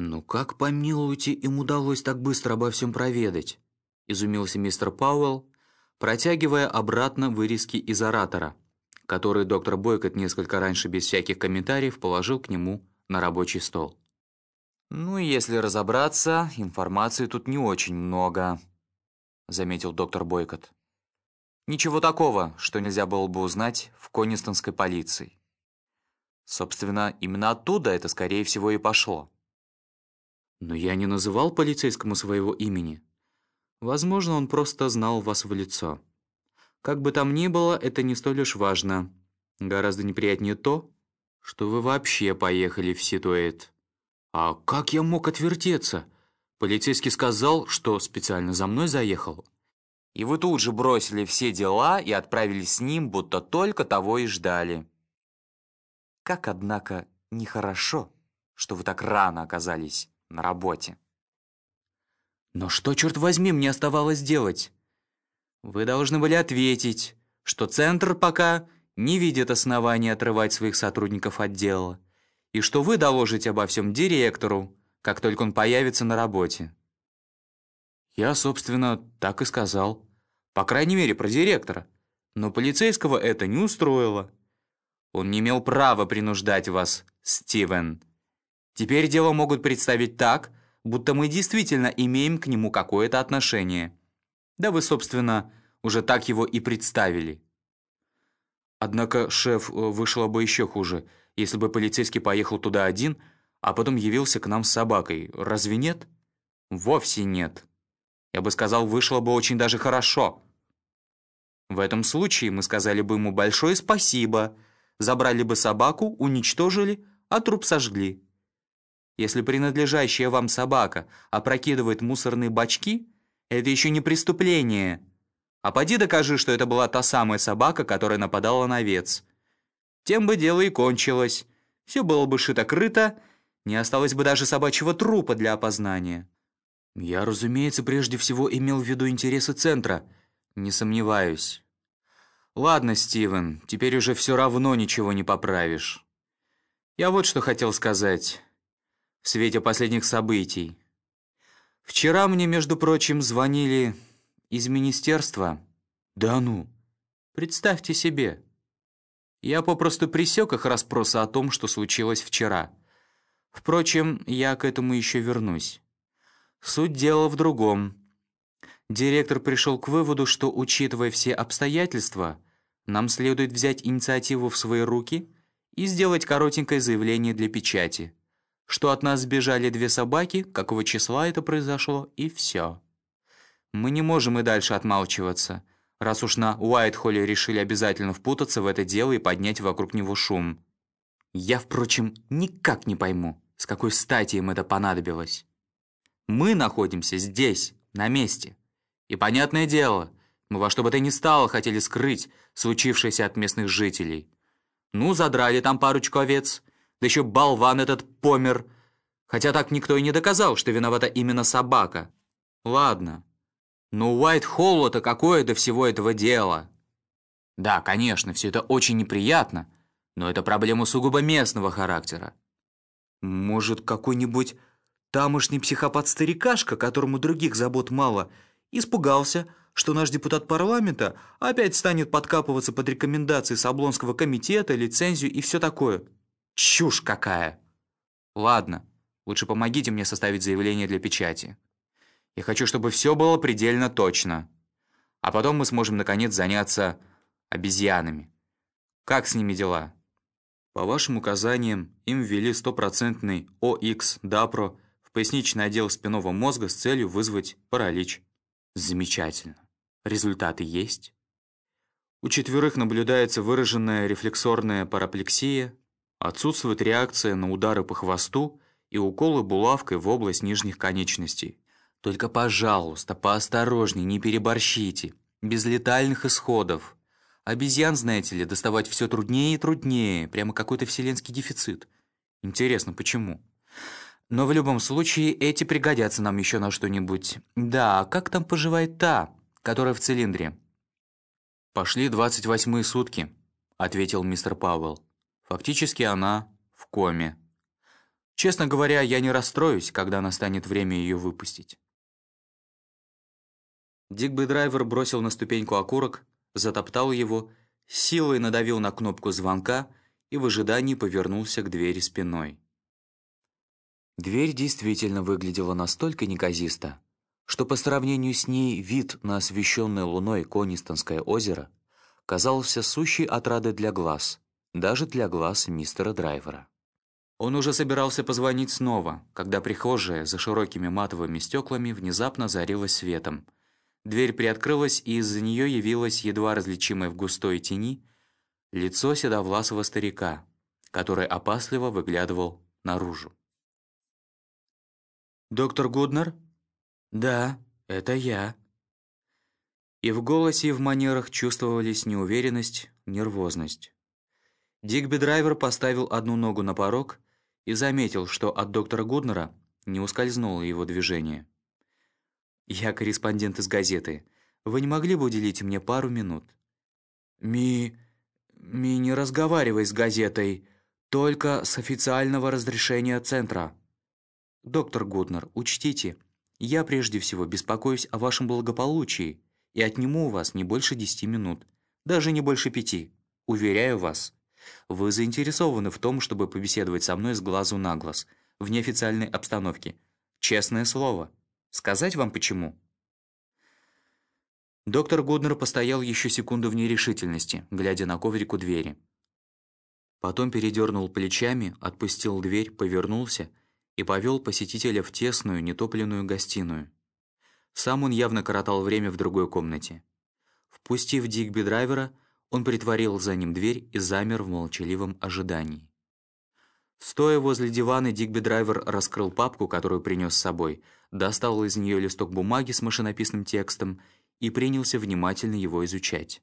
«Ну как, помилуйте, им удалось так быстро обо всем проведать?» — изумился мистер Пауэлл, протягивая обратно вырезки из оратора, которые доктор Бойкот несколько раньше без всяких комментариев положил к нему на рабочий стол. «Ну, если разобраться, информации тут не очень много», — заметил доктор Бойкот. «Ничего такого, что нельзя было бы узнать в Конистонской полиции. Собственно, именно оттуда это, скорее всего, и пошло». «Но я не называл полицейскому своего имени. Возможно, он просто знал вас в лицо. Как бы там ни было, это не столь уж важно. Гораздо неприятнее то, что вы вообще поехали в Ситуэйт. А как я мог отвертеться? Полицейский сказал, что специально за мной заехал. И вы тут же бросили все дела и отправились с ним, будто только того и ждали. Как, однако, нехорошо, что вы так рано оказались на работе. Но что, черт возьми, мне оставалось делать? Вы должны были ответить, что Центр пока не видит оснований отрывать своих сотрудников от дела, и что вы доложите обо всем директору, как только он появится на работе. Я, собственно, так и сказал. По крайней мере, про директора. Но полицейского это не устроило. Он не имел права принуждать вас, Стивен. Теперь дело могут представить так, будто мы действительно имеем к нему какое-то отношение. Да вы, собственно, уже так его и представили. Однако, шеф, э, вышло бы еще хуже, если бы полицейский поехал туда один, а потом явился к нам с собакой. Разве нет? Вовсе нет. Я бы сказал, вышло бы очень даже хорошо. В этом случае мы сказали бы ему большое спасибо, забрали бы собаку, уничтожили, а труп сожгли. Если принадлежащая вам собака опрокидывает мусорные бачки, это еще не преступление. А поди докажи, что это была та самая собака, которая нападала на овец. Тем бы дело и кончилось. Все было бы шито-крыто, не осталось бы даже собачьего трупа для опознания. Я, разумеется, прежде всего имел в виду интересы центра. Не сомневаюсь. Ладно, Стивен, теперь уже все равно ничего не поправишь. Я вот что хотел сказать свете последних событий. Вчера мне, между прочим, звонили из министерства. Да ну, представьте себе. Я попросту пресек их расспросы о том, что случилось вчера. Впрочем, я к этому еще вернусь. Суть дела в другом. Директор пришел к выводу, что, учитывая все обстоятельства, нам следует взять инициативу в свои руки и сделать коротенькое заявление для печати что от нас сбежали две собаки, какого числа это произошло, и все. Мы не можем и дальше отмалчиваться, раз уж на Уайтхолле решили обязательно впутаться в это дело и поднять вокруг него шум. Я, впрочем, никак не пойму, с какой стати им это понадобилось. Мы находимся здесь, на месте. И понятное дело, мы во что бы то ни стало хотели скрыть случившееся от местных жителей. Ну, задрали там парочку овец, да еще болван этот помер. Хотя так никто и не доказал, что виновата именно собака. Ладно. Но Уайт-Холлу-то какое до всего этого дела? Да, конечно, все это очень неприятно, но это проблема сугубо местного характера. Может, какой-нибудь тамошний психопат-старикашка, которому других забот мало, испугался, что наш депутат парламента опять станет подкапываться под рекомендации Саблонского комитета, лицензию и все такое. Чушь какая! Ладно, лучше помогите мне составить заявление для печати. Я хочу, чтобы все было предельно точно. А потом мы сможем, наконец, заняться обезьянами. Как с ними дела? По вашим указаниям, им ввели стопроцентный ОХ-ДАПРО в поясничный отдел спинного мозга с целью вызвать паралич. Замечательно. Результаты есть? У четверых наблюдается выраженная рефлексорная параплексия, Отсутствует реакция на удары по хвосту и уколы булавкой в область нижних конечностей. Только, пожалуйста, поосторожней, не переборщите. Без летальных исходов. Обезьян, знаете ли, доставать все труднее и труднее. Прямо какой-то вселенский дефицит. Интересно, почему? Но в любом случае, эти пригодятся нам еще на что-нибудь. Да, как там поживает та, которая в цилиндре? «Пошли двадцать восьмые сутки», — ответил мистер Пауэлл. Фактически она в коме. Честно говоря, я не расстроюсь, когда настанет время ее выпустить». Дигби Драйвер бросил на ступеньку окурок, затоптал его, силой надавил на кнопку звонка и в ожидании повернулся к двери спиной. Дверь действительно выглядела настолько неказисто, что по сравнению с ней вид на освещенное луной Конистонское озеро казался сущей отрадой для глаз, даже для глаз мистера Драйвера. Он уже собирался позвонить снова, когда прихожая за широкими матовыми стеклами внезапно зарилась светом. Дверь приоткрылась, и из-за нее явилось едва различимое в густой тени лицо седовласого старика, который опасливо выглядывал наружу. «Доктор Гуднер?» «Да, это я». И в голосе, и в манерах чувствовались неуверенность, нервозность. Дигби Драйвер поставил одну ногу на порог и заметил, что от доктора Гуднера не ускользнуло его движение. «Я корреспондент из газеты. Вы не могли бы уделить мне пару минут?» «Ми... ми не разговаривай с газетой, только с официального разрешения центра», «Доктор Гуднер, учтите, я прежде всего беспокоюсь о вашем благополучии и отниму у вас не больше десяти минут, даже не больше пяти. Уверяю вас, вы заинтересованы в том, чтобы побеседовать со мной с глазу на глаз, в неофициальной обстановке. Честное слово. Сказать вам почему?» Доктор Гуднер постоял еще секунду в нерешительности, глядя на коврик у двери. Потом передернул плечами, отпустил дверь, повернулся и повел посетителя в тесную, нетопленную гостиную. Сам он явно коротал время в другой комнате. Впустив Дигби драйвера, он притворил за ним дверь и замер в молчаливом ожидании. Стоя возле дивана, Дигби драйвер раскрыл папку, которую принес с собой, достал из нее листок бумаги с машинописным текстом и принялся внимательно его изучать.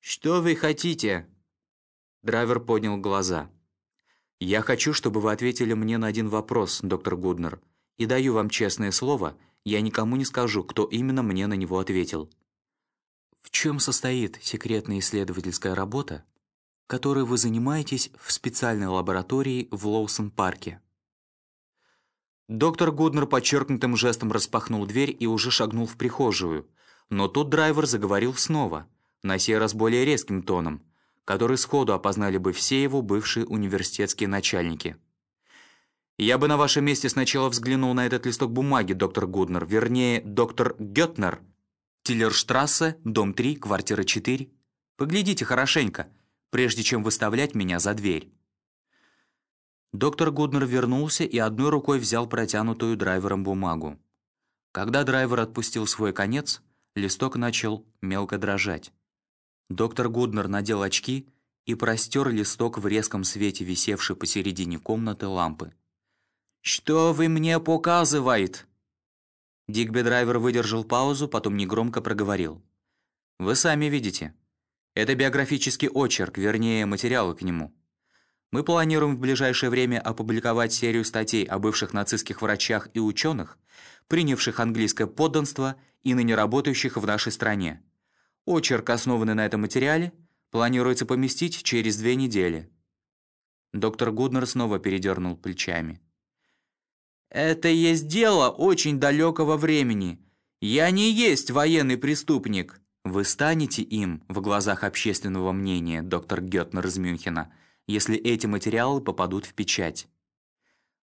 «Что вы хотите?» Драйвер поднял глаза. «Я хочу, чтобы вы ответили мне на один вопрос, доктор Гуднер, и даю вам честное слово, я никому не скажу, кто именно мне на него ответил. В чем состоит секретная исследовательская работа, которой вы занимаетесь в специальной лаборатории в Лоусон-парке?» Доктор Гуднер подчеркнутым жестом распахнул дверь и уже шагнул в прихожую, но тут драйвер заговорил снова, на сей раз более резким тоном – который сходу опознали бы все его бывшие университетские начальники. «Я бы на вашем месте сначала взглянул на этот листок бумаги, доктор Гуднер, вернее, доктор Гетнер. Тиллерштрассе, дом 3, квартира 4. Поглядите хорошенько, прежде чем выставлять меня за дверь». Доктор Гуднер вернулся и одной рукой взял протянутую драйвером бумагу. Когда драйвер отпустил свой конец, листок начал мелко дрожать. Доктор Гуднер надел очки и простер листок в резком свете, висевшей посередине комнаты лампы. «Что вы мне показывает?» Дигби Драйвер выдержал паузу, потом негромко проговорил. «Вы сами видите. Это биографический очерк, вернее, материалы к нему. Мы планируем в ближайшее время опубликовать серию статей о бывших нацистских врачах и ученых, принявших английское подданство и ныне работающих в нашей стране. Очерк, основанный на этом материале, планируется поместить через две недели. Доктор Гуднер снова передернул плечами. «Это есть дело очень далекого времени. Я не есть военный преступник». «Вы станете им в глазах общественного мнения, доктор Гетнер из Мюнхена, если эти материалы попадут в печать.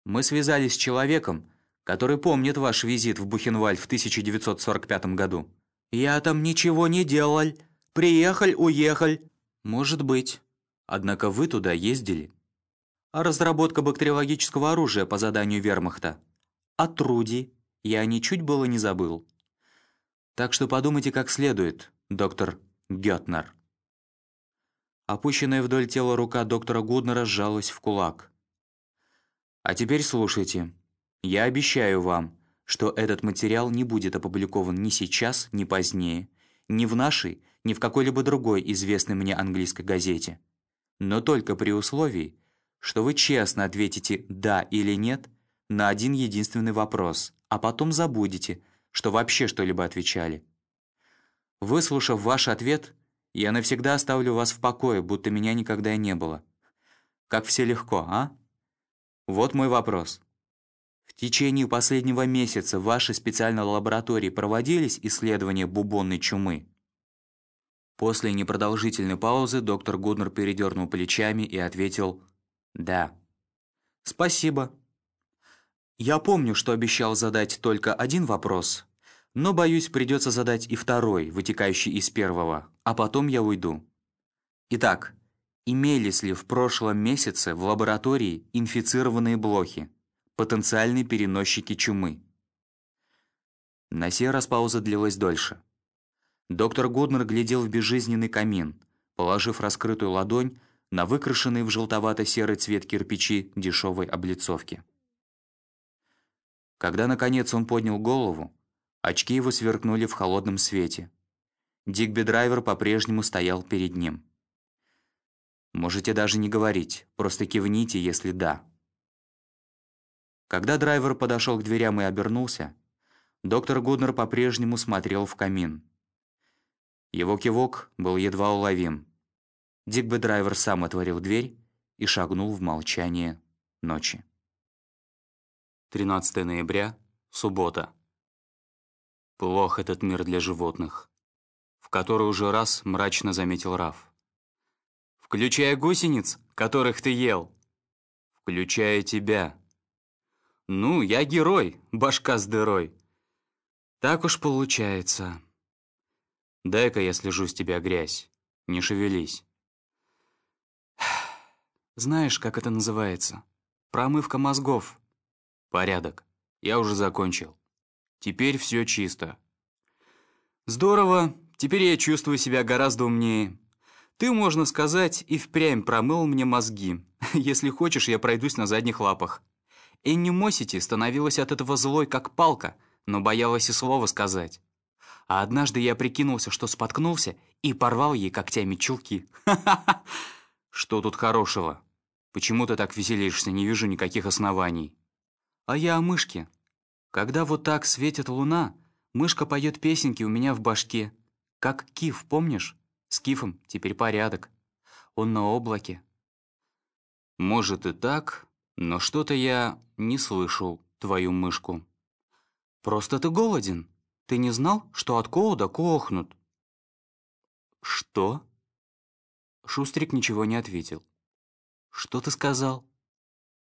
Мы связались с человеком, который помнит ваш визит в Бухенвальд в 1945 году. «Я там ничего не делал. Приехал, уехал». «Может быть. Однако вы туда ездили». «А разработка бактериологического оружия по заданию вермахта?» «А Труди?» Я ничуть было не забыл. Так что подумайте как следует, доктор Гетнер. Опущенная вдоль тела рука доктора Гуднера сжалась в кулак. «А теперь слушайте. Я обещаю вам, что этот материал не будет опубликован ни сейчас, ни позднее, ни в нашей, ни в какой-либо другой известной мне английской газете. Но только при условии, что вы честно ответите «да» или «нет» на один единственный вопрос, а потом забудете, что вообще что-либо отвечали. Выслушав ваш ответ, я навсегда оставлю вас в покое, будто меня никогда и не было. Как все легко, а? Вот мой вопрос. В течение последнего месяца в вашей специальной лаборатории проводились исследования бубонной чумы? После непродолжительной паузы доктор Гуднер передернул плечами и ответил «Да». «Спасибо. Я помню, что обещал задать только один вопрос, но, боюсь, придется задать и второй, вытекающий из первого, а потом я уйду. Итак, имелись ли в прошлом месяце в лаборатории инфицированные блохи, потенциальные переносчики чумы? На сей раз пауза длилась дольше. Доктор Гуднер глядел в безжизненный камин, положив раскрытую ладонь на выкрашенный в желтовато-серый цвет кирпичи дешевой облицовки. Когда, наконец, он поднял голову, очки его сверкнули в холодном свете. Дигби Драйвер по-прежнему стоял перед ним. Можете даже не говорить, просто кивните, если да. Когда драйвер подошел к дверям и обернулся, доктор Гуднер по-прежнему смотрел в камин. Его кивок был едва уловим. Дигби Драйвер сам отворил дверь и шагнул в молчание ночи. 13 ноября, суббота. Плох этот мир для животных, в который уже раз мрачно заметил Раф. Включая гусениц, которых ты ел. Включая тебя. Ну, я герой, башка с дырой. Так уж получается. Дай-ка я слежу с тебя грязь. Не шевелись. Знаешь, как это называется? Промывка мозгов. Порядок. Я уже закончил. Теперь все чисто. Здорово. Теперь я чувствую себя гораздо умнее. Ты, можно сказать, и впрямь промыл мне мозги. Если хочешь, я пройдусь на задних лапах. Энни Мосити становилась от этого злой, как палка, но боялась и слова сказать. А однажды я прикинулся, что споткнулся, и порвал ей когтями чулки. Ха-ха-ха! Что тут хорошего? Почему ты так веселишься? Не вижу никаких оснований. А я о мышке. Когда вот так светит луна, мышка поет песенки у меня в башке. Как Киф, помнишь? С Кифом теперь порядок. Он на облаке. Может и так, но что-то я не слышал твою мышку. Просто ты голоден. Ты не знал, что от голода кохнут?» «Что?» Шустрик ничего не ответил. «Что ты сказал?»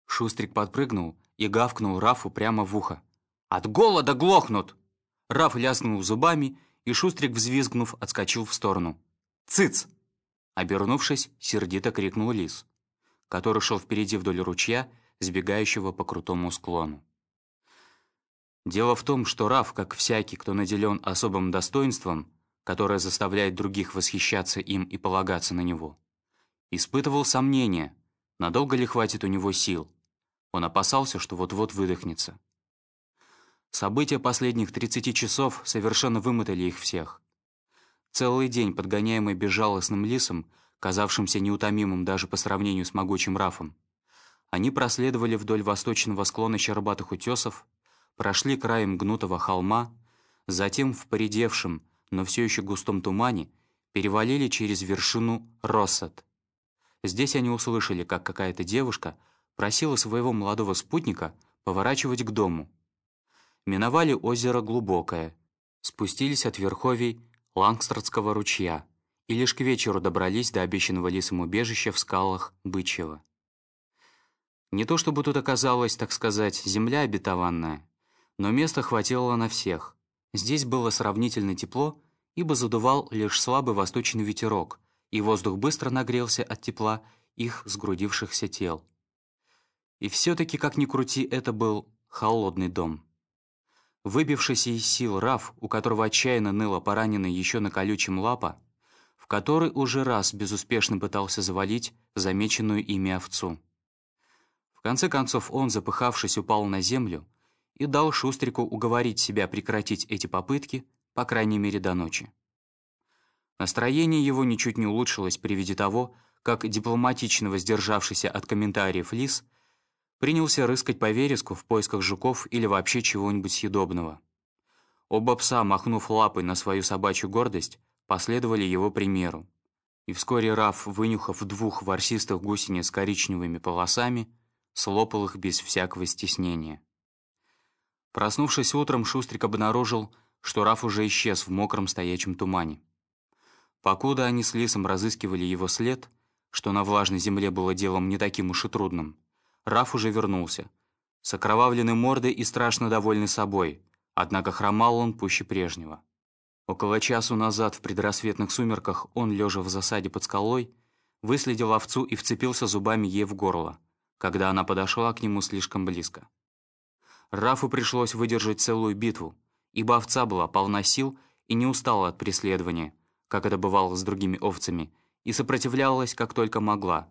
Шустрик подпрыгнул и гавкнул Рафу прямо в ухо. «От голода глохнут!» Раф ляснул зубами, и Шустрик, взвизгнув, отскочил в сторону. «Цыц!» Обернувшись, сердито крикнул лис, который шел впереди вдоль ручья, сбегающего по крутому склону. Дело в том, что Раф, как всякий, кто наделен особым достоинством, которое заставляет других восхищаться им и полагаться на него, испытывал сомнения, надолго ли хватит у него сил. Он опасался, что вот-вот выдохнется. События последних 30 часов совершенно вымотали их всех. Целый день, подгоняемый безжалостным лисом, казавшимся неутомимым даже по сравнению с могучим Рафом, они проследовали вдоль восточного склона щербатых утесов, прошли краем гнутого холма, затем в поредевшем, но все еще густом тумане перевалили через вершину Россет. Здесь они услышали, как какая-то девушка просила своего молодого спутника поворачивать к дому. Миновали озеро Глубокое, спустились от верховий Лангстрадского ручья и лишь к вечеру добрались до обещанного лисом убежища в скалах Бычьего. Не то чтобы тут оказалась, так сказать, земля обетованная, но места хватило на всех. Здесь было сравнительно тепло, ибо задувал лишь слабый восточный ветерок, и воздух быстро нагрелся от тепла их сгрудившихся тел. И все-таки, как ни крути, это был холодный дом. Выбившийся из сил Раф, у которого отчаянно ныла пораненная еще на колючем лапа, в который уже раз безуспешно пытался завалить замеченную ими овцу. В конце концов он, запыхавшись, упал на землю, и дал Шустрику уговорить себя прекратить эти попытки, по крайней мере, до ночи. Настроение его ничуть не улучшилось при виде того, как дипломатично воздержавшийся от комментариев Лис принялся рыскать по вереску в поисках жуков или вообще чего-нибудь съедобного. Оба пса, махнув лапой на свою собачью гордость, последовали его примеру. И вскоре Раф, вынюхав двух ворсистых гусениц с коричневыми полосами, слопал их без всякого стеснения. Проснувшись утром, Шустрик обнаружил, что Раф уже исчез в мокром стоячем тумане. Покуда они с Лисом разыскивали его след, что на влажной земле было делом не таким уж и трудным, Раф уже вернулся, с окровавленной мордой и страшно довольный собой, однако хромал он пуще прежнего. Около часу назад в предрассветных сумерках он, лежа в засаде под скалой, выследил овцу и вцепился зубами ей в горло, когда она подошла к нему слишком близко. Рафу пришлось выдержать целую битву, ибо овца была полна сил и не устала от преследования, как это бывало с другими овцами, и сопротивлялась как только могла,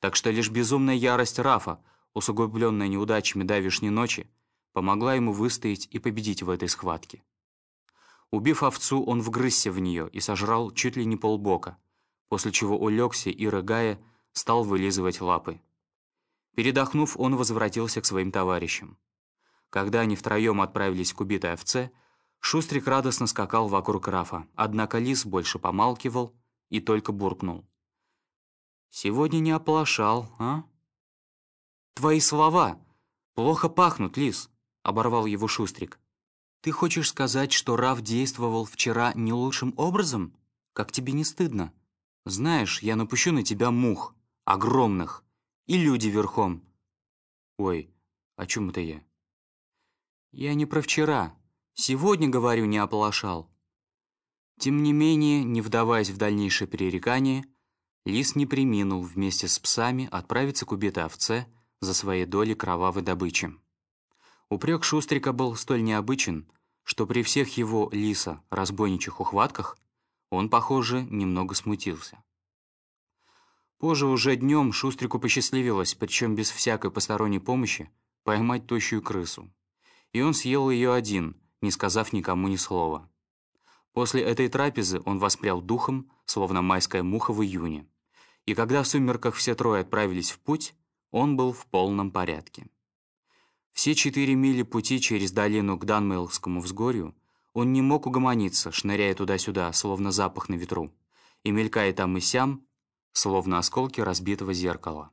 так что лишь безумная ярость Рафа, усугубленная неудачами давишней ночи, помогла ему выстоять и победить в этой схватке. Убив овцу, он вгрызся в нее и сожрал чуть ли не полбока, после чего улегся и, рыгая, стал вылизывать лапы. Передохнув, он возвратился к своим товарищам. Когда они втроем отправились к убитой овце, Шустрик радостно скакал вокруг Рафа, однако лис больше помалкивал и только буркнул. «Сегодня не оплошал, а?» «Твои слова! Плохо пахнут, лис!» — оборвал его Шустрик. «Ты хочешь сказать, что Раф действовал вчера не лучшим образом? Как тебе не стыдно?» Знаешь, я напущу на тебя мух, огромных, и люди верхом. Ой, о чем это я? Я не про вчера. Сегодня, говорю, не оплошал. Тем не менее, не вдаваясь в дальнейшее пререкание, лис не приминул вместе с псами отправиться к убитой овце за своей долей кровавой добычи. Упрек Шустрика был столь необычен, что при всех его лиса разбойничьих ухватках он, похоже, немного смутился. Позже уже днем Шустрику посчастливилось, причем без всякой посторонней помощи, поймать тощую крысу. И он съел ее один, не сказав никому ни слова. После этой трапезы он воспрял духом, словно майская муха в июне. И когда в сумерках все трое отправились в путь, он был в полном порядке. Все четыре мили пути через долину к Данмейлскому взгорью он не мог угомониться, шныряя туда-сюда, словно запах на ветру, и мелькая там и сям, словно осколки разбитого зеркала.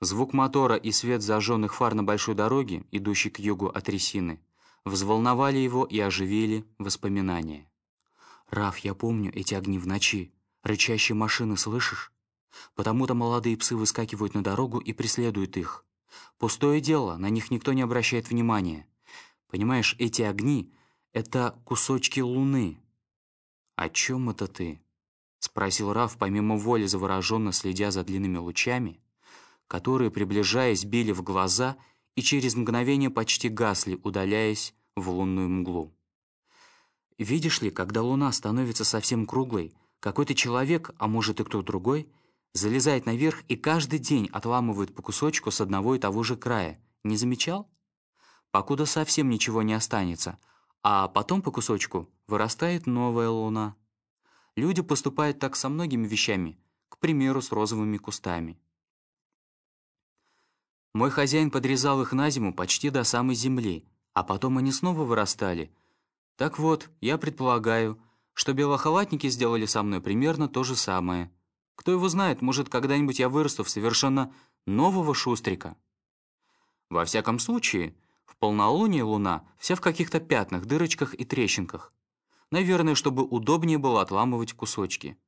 Звук мотора и свет зажженных фар на большой дороге, идущей к югу от Ресины, взволновали его и оживили воспоминания. «Раф, я помню эти огни в ночи. Рычащие машины, слышишь? Потому-то молодые псы выскакивают на дорогу и преследуют их. Пустое дело, на них никто не обращает внимания. Понимаешь, эти огни это кусочки луны». «О чем это ты?» — спросил Раф, помимо воли завороженно следя за длинными лучами, которые, приближаясь, били в глаза и через мгновение почти гасли, удаляясь в лунную мглу. «Видишь ли, когда луна становится совсем круглой, какой-то человек, а может и кто другой, залезает наверх и каждый день отламывает по кусочку с одного и того же края. Не замечал? Покуда совсем ничего не останется — а потом по кусочку вырастает новая луна. Люди поступают так со многими вещами, к примеру, с розовыми кустами. Мой хозяин подрезал их на зиму почти до самой земли, а потом они снова вырастали. Так вот, я предполагаю, что белохалатники сделали со мной примерно то же самое. Кто его знает, может, когда-нибудь я вырасту в совершенно нового шустрика. Во всяком случае, в полнолуние луна вся в каких-то пятнах, дырочках и трещинках. Наверное, чтобы удобнее было отламывать кусочки.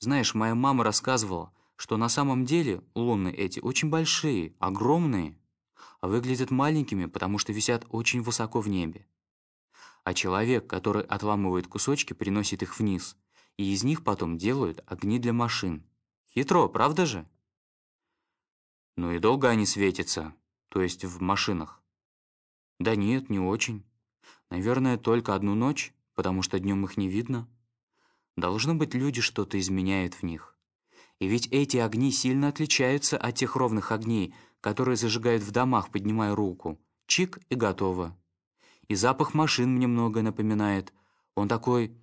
Знаешь, моя мама рассказывала, что на самом деле луны эти очень большие, огромные, а выглядят маленькими, потому что висят очень высоко в небе. А человек, который отламывает кусочки, приносит их вниз, и из них потом делают огни для машин. Хитро, правда же? Ну и долго они светятся, то есть в машинах. Да нет, не очень. Наверное, только одну ночь, потому что днем их не видно. Должно быть, люди что-то изменяют в них. И ведь эти огни сильно отличаются от тех ровных огней, которые зажигают в домах, поднимая руку. Чик и готово. И запах машин мне многое напоминает. Он такой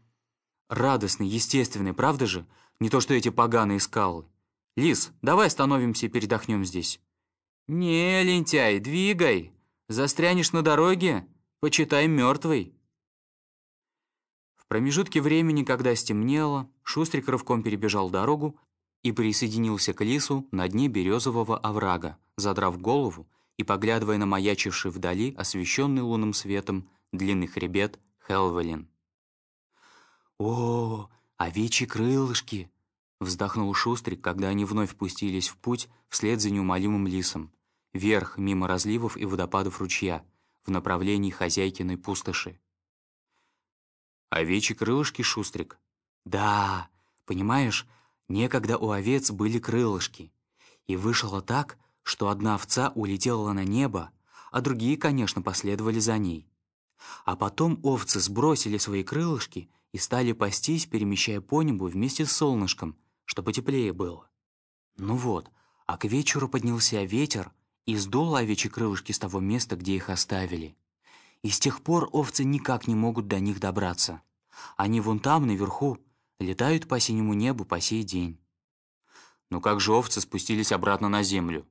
радостный, естественный, правда же? Не то что эти поганые скалы. Лис, давай остановимся и передохнем здесь. «Не, лентяй, двигай!» Застрянешь на дороге? Почитай мертвый. В промежутке времени, когда стемнело, Шустрик рывком перебежал дорогу и присоединился к лису на дне березового оврага, задрав голову и поглядывая на маячивший вдали, освещенный лунным светом, длинный хребет Хелвелин. «О, овечьи крылышки!» — вздохнул Шустрик, когда они вновь пустились в путь вслед за неумолимым лисом, вверх, мимо разливов и водопадов ручья, в направлении хозяйкиной пустоши. «Овечьи крылышки, Шустрик?» «Да, понимаешь, некогда у овец были крылышки, и вышло так, что одна овца улетела на небо, а другие, конечно, последовали за ней. А потом овцы сбросили свои крылышки и стали пастись, перемещая по небу вместе с солнышком, чтобы теплее было. Ну вот, а к вечеру поднялся ветер и сдул овечьи крылышки с того места, где их оставили. И с тех пор овцы никак не могут до них добраться. Они вон там, наверху, летают по синему небу по сей день. Но как же овцы спустились обратно на землю?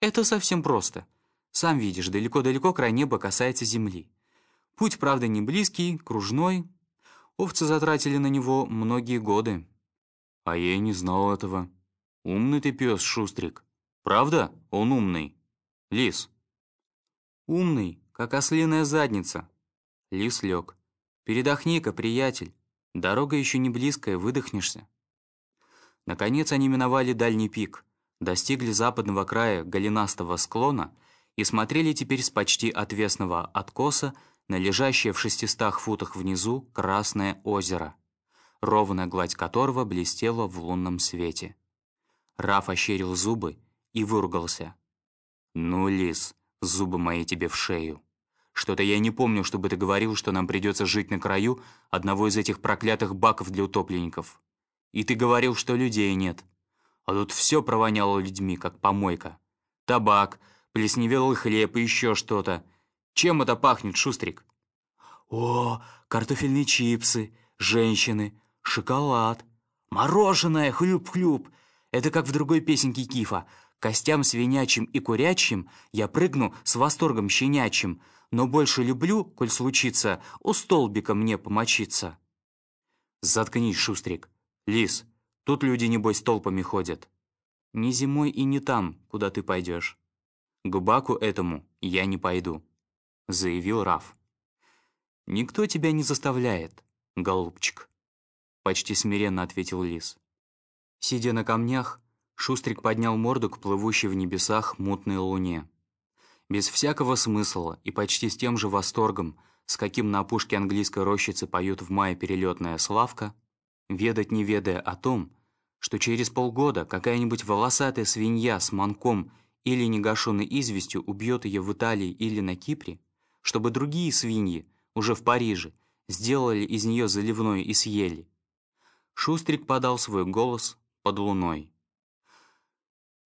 Это совсем просто. Сам видишь, далеко-далеко край неба касается земли. Путь, правда, не близкий, кружной. Овцы затратили на него многие годы. А я и не знал этого. Умный ты пес, Шустрик. Правда, он умный? Лис. Умный, как ослиная задница. Лис лег. Передохни-ка, приятель. Дорога еще не близкая, выдохнешься. Наконец они миновали дальний пик, достигли западного края голенастого склона и смотрели теперь с почти отвесного откоса на лежащее в шестистах футах внизу Красное озеро, ровная гладь которого блестела в лунном свете. Раф ощерил зубы и выругался. «Ну, лис, зубы мои тебе в шею. Что-то я не помню, чтобы ты говорил, что нам придется жить на краю одного из этих проклятых баков для утопленников. И ты говорил, что людей нет. А тут все провоняло людьми, как помойка. Табак, плесневелый хлеб и еще что-то. Чем это пахнет, Шустрик?» «О, картофельные чипсы, женщины, шоколад, мороженое, хлюп-хлюп. Это как в другой песенке Кифа. Костям свинячим и курячим я прыгну с восторгом щенячим, но больше люблю, коль случится, у столбика мне помочиться». «Заткнись, Шустрик. Лис, тут люди, небось, толпами ходят. Не зимой и не там, куда ты пойдешь. К баку этому я не пойду» заявил Раф. «Никто тебя не заставляет, голубчик», — почти смиренно ответил Лис. Сидя на камнях, Шустрик поднял морду к плывущей в небесах мутной луне. Без всякого смысла и почти с тем же восторгом, с каким на опушке английской рощицы поют в мае перелетная славка, ведать не ведая о том, что через полгода какая-нибудь волосатая свинья с манком или негашенной известью убьет ее в Италии или на Кипре, чтобы другие свиньи, уже в Париже, сделали из нее заливной и съели. Шустрик подал свой голос под луной.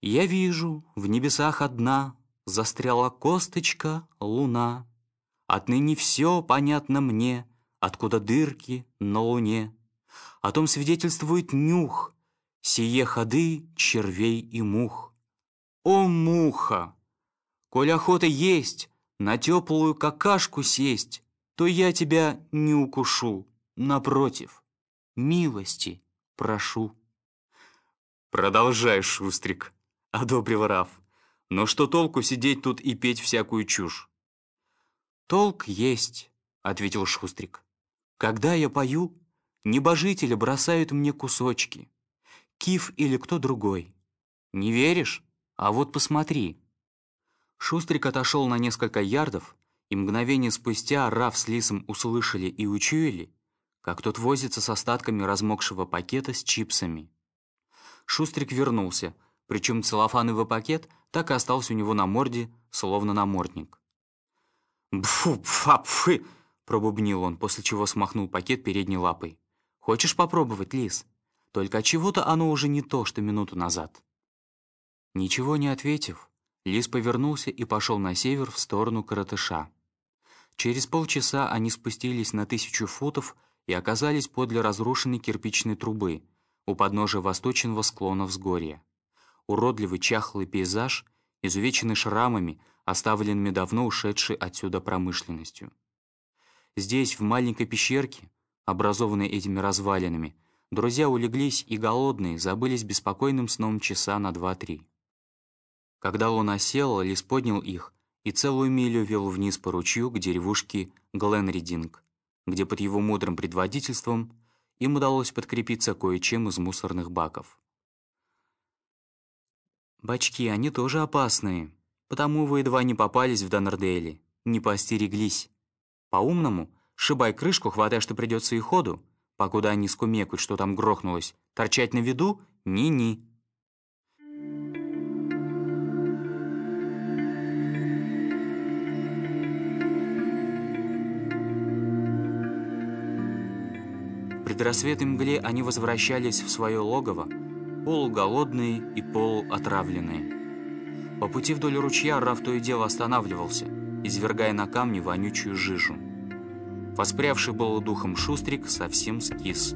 «Я вижу, в небесах одна застряла косточка луна. Отныне все понятно мне, откуда дырки на луне. О том свидетельствует нюх, сие ходы червей и мух. О, муха! Коль охота есть, на теплую какашку сесть, то я тебя не укушу. Напротив, милости прошу. «Продолжай, Шустрик», — одобрил Раф. «Но что толку сидеть тут и петь всякую чушь?» «Толк есть», — ответил Шустрик. «Когда я пою, небожители бросают мне кусочки. Киф или кто другой. Не веришь? А вот посмотри». Шустрик отошел на несколько ярдов, и мгновение спустя Раф с Лисом услышали и учуяли, как тот возится с остатками размокшего пакета с чипсами. Шустрик вернулся, причем целлофановый пакет так и остался у него на морде, словно намордник. «Бфу, пфа, пфы!» — пробубнил он, после чего смахнул пакет передней лапой. «Хочешь попробовать, Лис? Только чего-то оно уже не то, что минуту назад». Ничего не ответив, Лис повернулся и пошел на север в сторону Каратыша. Через полчаса они спустились на тысячу футов и оказались подле разрушенной кирпичной трубы у подножия восточного склона взгорья. Уродливый чахлый пейзаж, изувеченный шрамами, оставленными давно ушедшей отсюда промышленностью. Здесь, в маленькой пещерке, образованной этими развалинами, друзья улеглись и голодные забылись беспокойным сном часа на два-три. Когда он осел, Лис поднял их и целую милю вел вниз по ручью к деревушке Гленридинг, где под его мудрым предводительством им удалось подкрепиться кое-чем из мусорных баков. «Бачки, они тоже опасные, потому вы едва не попались в Доннердейле, не поостереглись. По-умному, шибай крышку, хватай, что придется и ходу, покуда они скумекают, что там грохнулось. Торчать на виду — ни-ни». предрассветной мгле они возвращались в свое логово, полуголодные и полуотравленные. По пути вдоль ручья Раф то и дело останавливался, извергая на камни вонючую жижу. Воспрявший был духом Шустрик совсем скис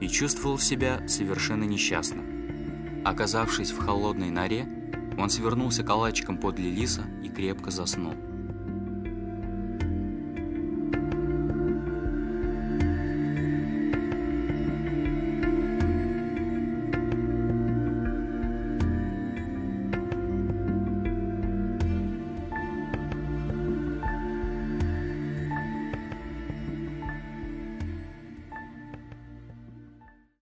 и чувствовал себя совершенно несчастно. Оказавшись в холодной норе, он свернулся калачиком подле лиса и крепко заснул.